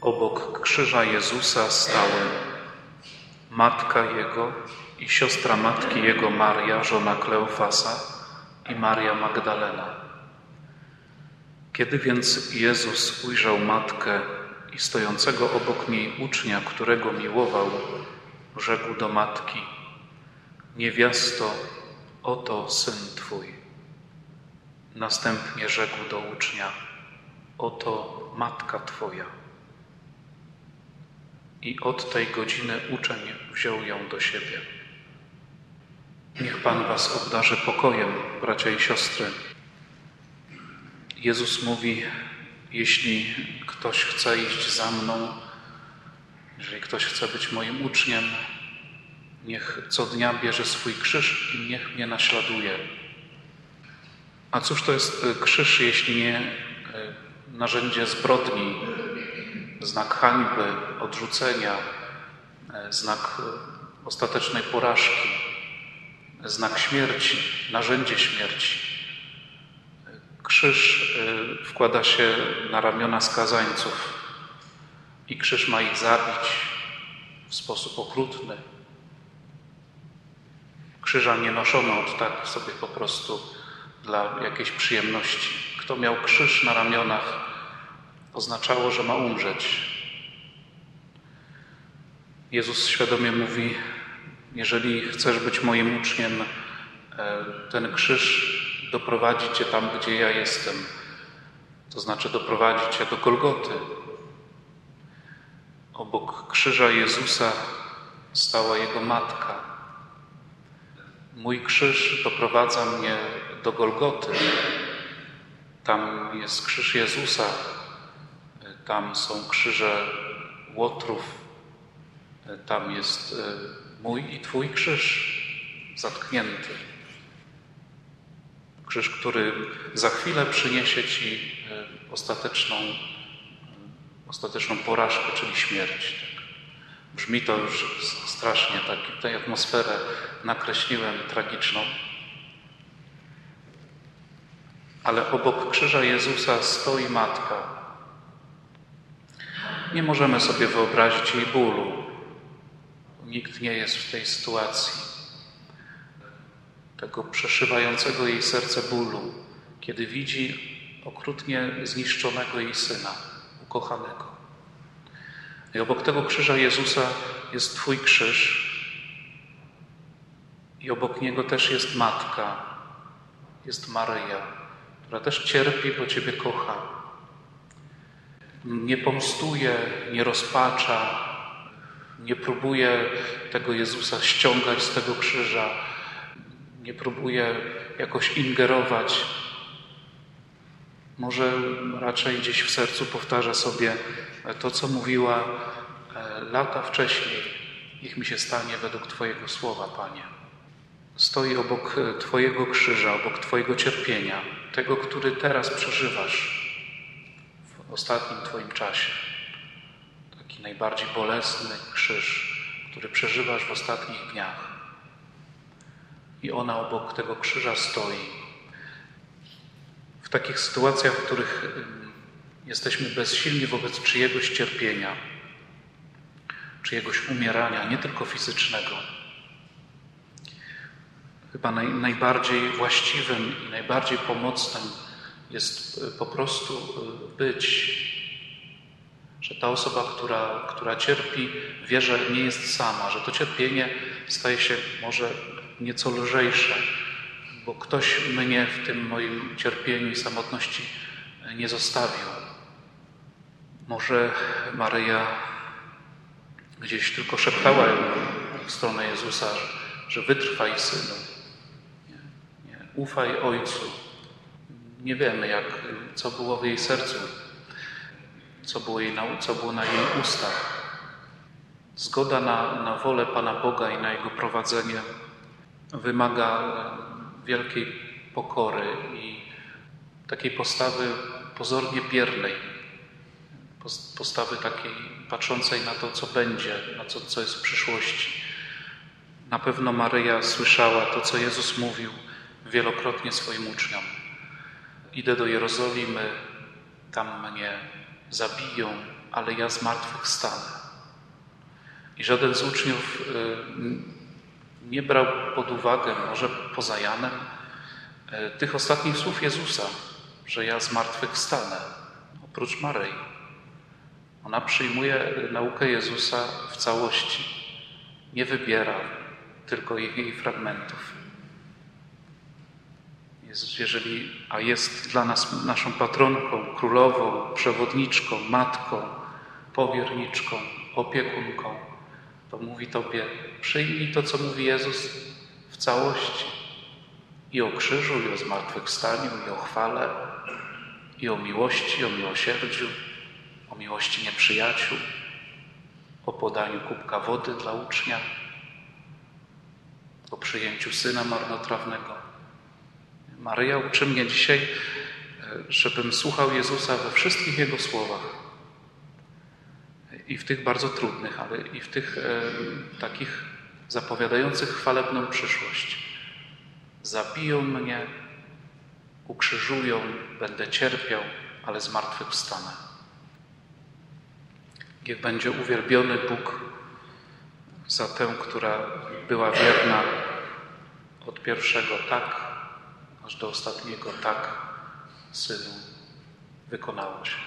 Obok krzyża Jezusa stały matka Jego i siostra matki Jego Maria, żona Kleofasa i Maria Magdalena. Kiedy więc Jezus ujrzał matkę i stojącego obok niej ucznia, którego miłował, rzekł do matki: Niewiasto, oto syn twój. Następnie rzekł do ucznia: Oto matka twoja. I od tej godziny uczeń wziął ją do siebie. Niech Pan Was obdarzy pokojem, bracia i siostry. Jezus mówi: Jeśli ktoś chce iść za mną, jeżeli ktoś chce być moim uczniem, niech co dnia bierze swój krzyż i niech mnie naśladuje. A cóż to jest krzyż, jeśli nie e, narzędzie zbrodni, znak hańby, odrzucenia, e, znak e, ostatecznej porażki, znak śmierci, narzędzie śmierci. Krzyż e, wkłada się na ramiona skazańców i krzyż ma ich zabić w sposób okrutny. Krzyża nie noszono od tak sobie po prostu dla jakiejś przyjemności. Kto miał krzyż na ramionach, oznaczało, że ma umrzeć. Jezus świadomie mówi: Jeżeli chcesz być moim uczniem, e, ten krzyż doprowadzi cię tam, gdzie ja jestem. To znaczy doprowadzi cię do Golgoty. Obok krzyża Jezusa stała jego matka. Mój krzyż doprowadza mnie do Golgoty. Tam jest krzyż Jezusa, tam są krzyże łotrów, tam jest e, mój i Twój krzyż zatknięty. Krzyż, który za chwilę przyniesie Ci e, ostateczną, ostateczną porażkę, czyli śmierć. Brzmi to już strasznie, tak, tę atmosferę nakreśliłem tragiczną. Ale obok krzyża Jezusa stoi matka, nie możemy sobie wyobrazić jej bólu. Nikt nie jest w tej sytuacji. Tego przeszywającego jej serce bólu, kiedy widzi okrutnie zniszczonego jej syna, ukochanego. I obok tego krzyża Jezusa jest Twój krzyż, i obok niego też jest matka, jest Maryja, która też cierpi, bo Ciebie kocha nie pomstuje, nie rozpacza, nie próbuje tego Jezusa ściągać z tego krzyża, nie próbuje jakoś ingerować. Może raczej gdzieś w sercu powtarza sobie to, co mówiła e, lata wcześniej. Niech mi się stanie według Twojego słowa, Panie. Stoi obok Twojego krzyża, obok Twojego cierpienia, tego, który teraz przeżywasz w ostatnim Twoim czasie. Taki najbardziej bolesny krzyż, który przeżywasz w ostatnich dniach. I ona obok tego krzyża stoi. W takich sytuacjach, w których jesteśmy bezsilni wobec czyjegoś cierpienia, czyjegoś umierania, nie tylko fizycznego, chyba naj, najbardziej właściwym i najbardziej pomocnym jest e, po prostu e, być. Że ta osoba, która, która cierpi, wie, że nie jest sama, że to cierpienie staje się może nieco lżejsze, bo ktoś mnie w tym moim cierpieniu i samotności nie zostawił. Może Maryja gdzieś tylko szeptała w stronę Jezusa, że wytrwaj synu, nie, nie, ufaj Ojcu, nie wiemy, jak, co było w jej sercu, co było, jej na, co było na jej ustach. Zgoda na, na wolę Pana Boga i na Jego prowadzenie wymaga wielkiej pokory i takiej postawy pozornie biernej, postawy takiej patrzącej na to, co będzie, na to, co jest w przyszłości. Na pewno Maryja słyszała to, co Jezus mówił wielokrotnie swoim uczniom. Idę do Jerozolimy, tam mnie zabiją, ale ja z martwych stanę. I żaden z uczniów y, nie brał pod uwagę, może poza Janem, y, tych ostatnich słów Jezusa, że ja z martwych stanę, oprócz Maryi. Ona przyjmuje naukę Jezusa w całości, nie wybiera tylko jej fragmentów. Jezus, jeżeli, a jest dla nas naszą patronką, królową, przewodniczką, matką, powierniczką, opiekunką, to mówi Tobie, przyjmij to, co mówi Jezus w całości. I o krzyżu, i o zmartwychwstaniu, i o chwale, i o miłości, i o miłosierdziu, o miłości nieprzyjaciół, o podaniu kubka wody dla ucznia, o przyjęciu syna marnotrawnego. Maryja uczy mnie dzisiaj, żebym słuchał Jezusa we wszystkich Jego słowach. I w tych bardzo trudnych, ale i w tych e, takich zapowiadających chwalebną przyszłość. Zabiją mnie, ukrzyżują, będę cierpiał, ale zmartwychwstanę. Niech będzie uwielbiony Bóg za tę, która była wierna od pierwszego tak, aż do ostatniego tak, Synu, wykonało się.